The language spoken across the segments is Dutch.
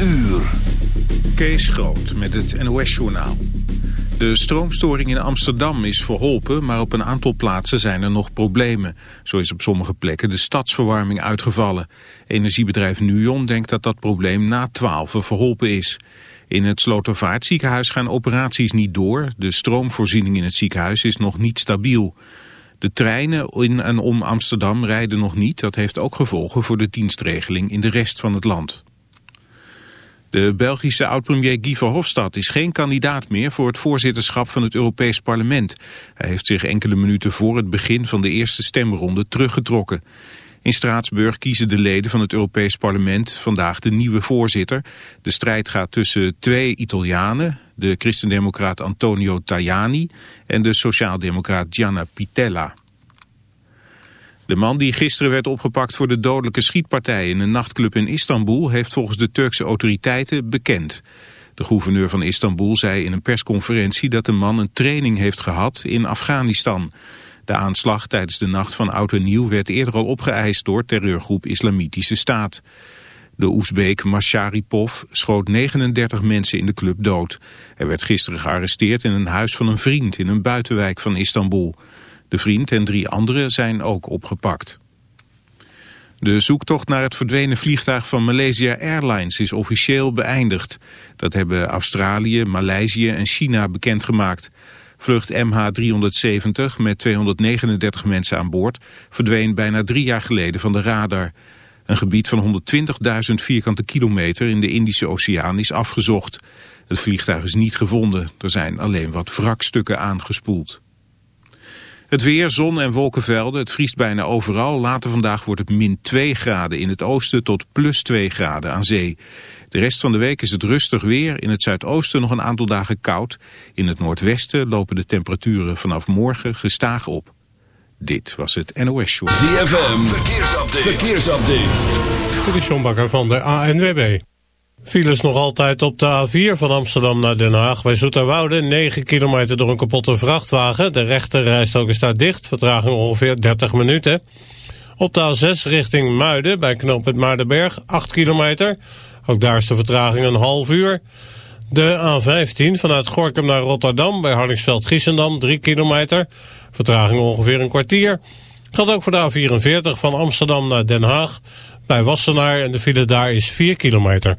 uur. Kees Groot met het NOS-journaal. De stroomstoring in Amsterdam is verholpen, maar op een aantal plaatsen zijn er nog problemen. Zo is op sommige plekken de stadsverwarming uitgevallen. Energiebedrijf Nuon denkt dat dat probleem na 12 verholpen is. In het Slotervaartziekenhuis gaan operaties niet door. De stroomvoorziening in het ziekenhuis is nog niet stabiel. De treinen in en om Amsterdam rijden nog niet. Dat heeft ook gevolgen voor de dienstregeling in de rest van het land. De Belgische oud-premier Guy Verhofstadt is geen kandidaat meer voor het voorzitterschap van het Europees Parlement. Hij heeft zich enkele minuten voor het begin van de eerste stemronde teruggetrokken. In Straatsburg kiezen de leden van het Europees Parlement vandaag de nieuwe voorzitter. De strijd gaat tussen twee Italianen, de christendemocraat Antonio Tajani en de sociaaldemocraat Gianna Pitella. De man die gisteren werd opgepakt voor de dodelijke schietpartij in een nachtclub in Istanbul heeft volgens de Turkse autoriteiten bekend. De gouverneur van Istanbul zei in een persconferentie dat de man een training heeft gehad in Afghanistan. De aanslag tijdens de nacht van Oud en Nieuw werd eerder al opgeëist door terreurgroep Islamitische Staat. De Oezbeek Masharipov schoot 39 mensen in de club dood. Hij werd gisteren gearresteerd in een huis van een vriend in een buitenwijk van Istanbul. De vriend en drie anderen zijn ook opgepakt. De zoektocht naar het verdwenen vliegtuig van Malaysia Airlines is officieel beëindigd. Dat hebben Australië, Maleisië en China bekendgemaakt. Vlucht MH370 met 239 mensen aan boord verdween bijna drie jaar geleden van de radar. Een gebied van 120.000 vierkante kilometer in de Indische Oceaan is afgezocht. Het vliegtuig is niet gevonden, er zijn alleen wat wrakstukken aangespoeld. Het weer, zon en wolkenvelden, het vriest bijna overal. Later vandaag wordt het min 2 graden in het oosten tot plus 2 graden aan zee. De rest van de week is het rustig weer. In het zuidoosten nog een aantal dagen koud. In het noordwesten lopen de temperaturen vanaf morgen gestaag op. Dit was het NOS Show. ZFM, verkeersupdate. verkeersupdate. Dit is John Bakker van de ANWB. Files nog altijd op de A4 van Amsterdam naar Den Haag. Bij Zoeterwoude 9 kilometer door een kapotte vrachtwagen. De rechterrijstrook is daar dicht, vertraging ongeveer 30 minuten. Op de A6 richting Muiden bij knooppunt Maardenberg 8 kilometer. Ook daar is de vertraging een half uur. De A15 vanuit Gorkum naar Rotterdam bij Hardingsveld-Giessendam 3 kilometer. Vertraging ongeveer een kwartier. Geldt ook voor de A44 van Amsterdam naar Den Haag bij Wassenaar en de file daar is 4 kilometer.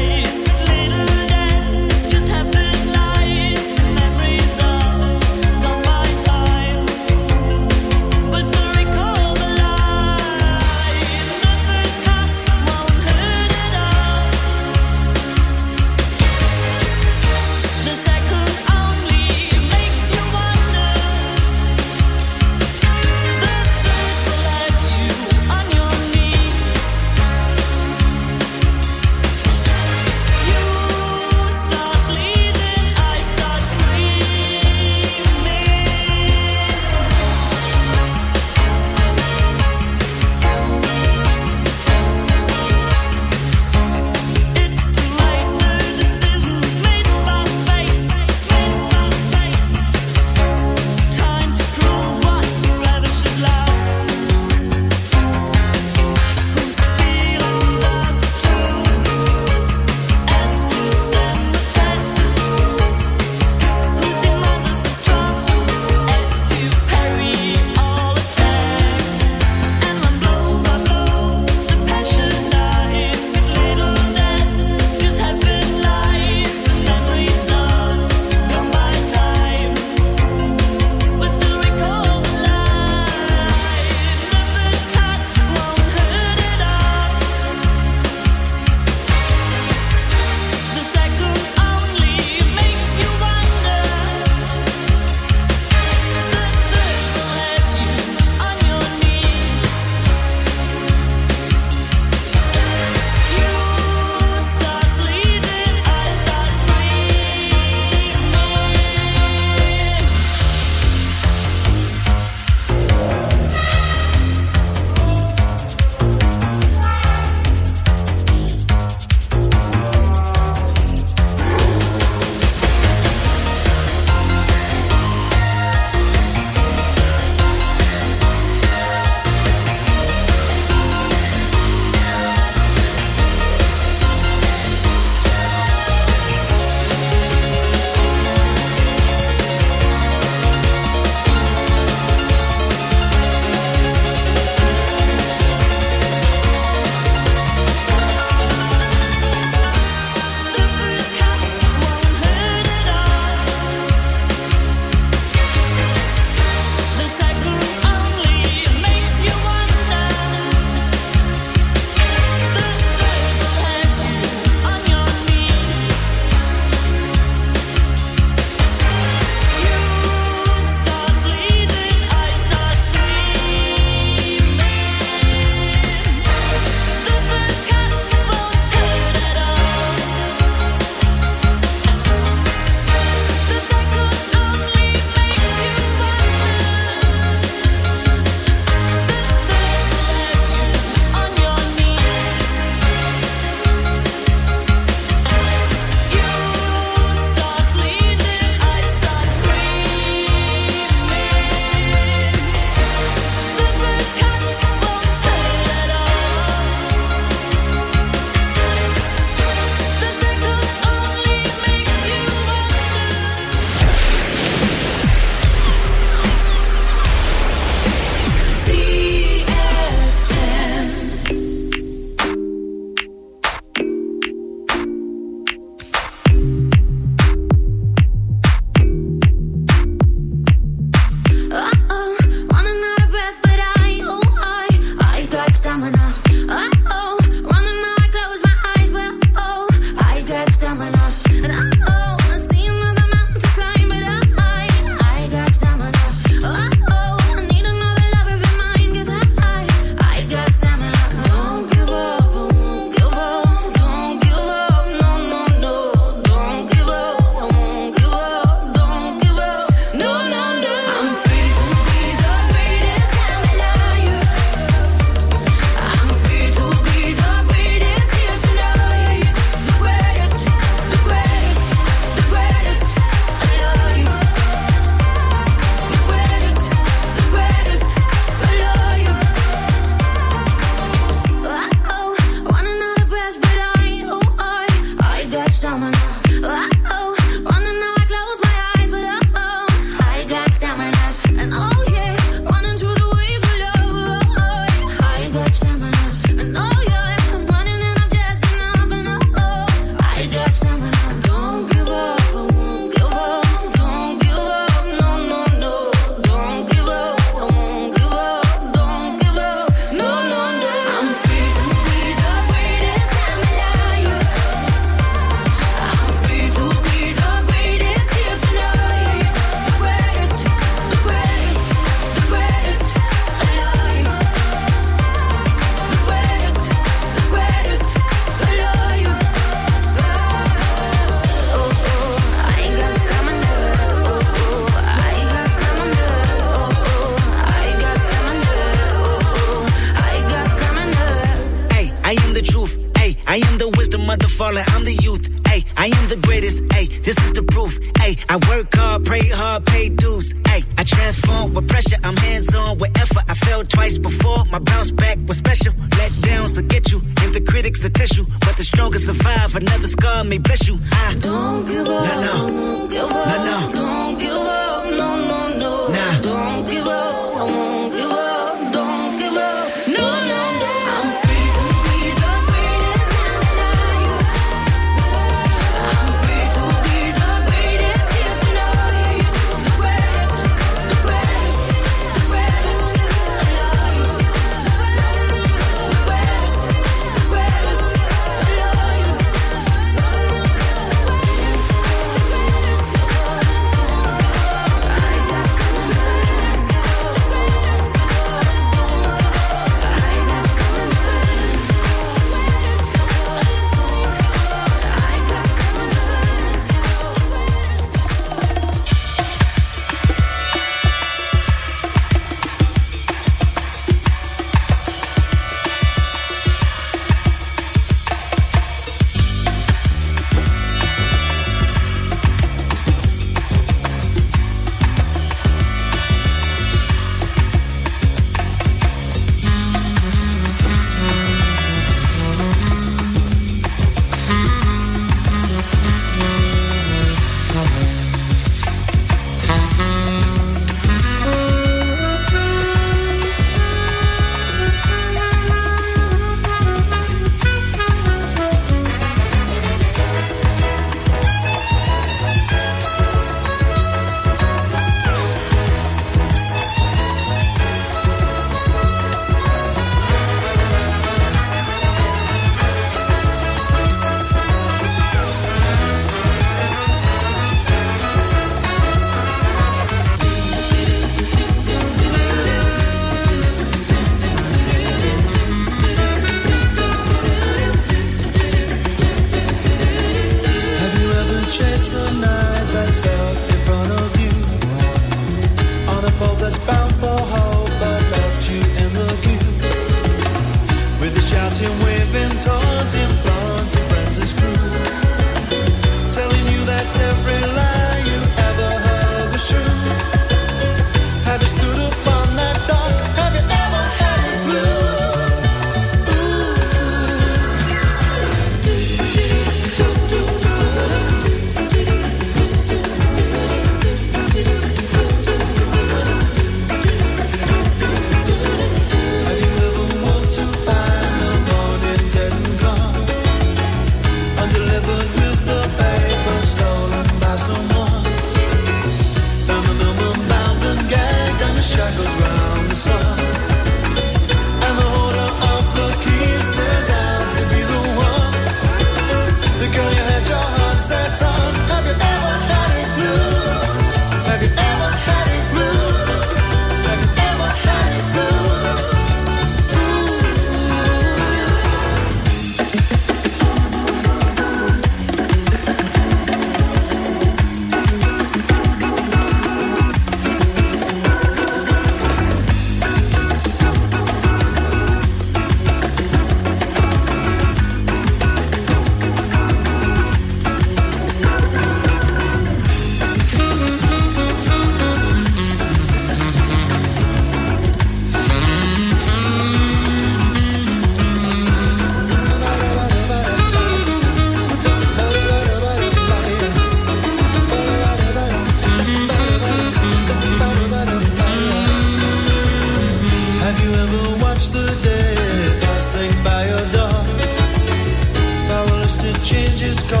Just go.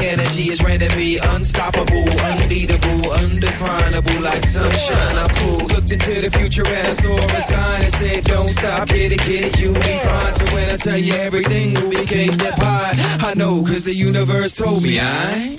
Energy is ready to be unstoppable, unbeatable, undefinable, like sunshine. I pulled, cool. Looked into the future and I saw a sign and said, Don't stop, get it, get it, you'll be fine. So when I tell you everything will became that pie, I know, cause the universe told me I.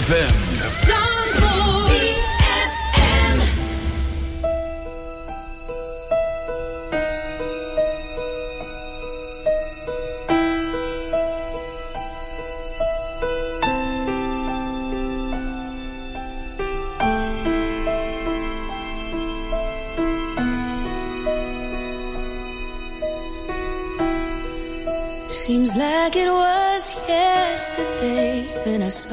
ZFM.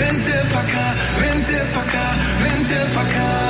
Winterpacker, Winterpacker, Winterpacker.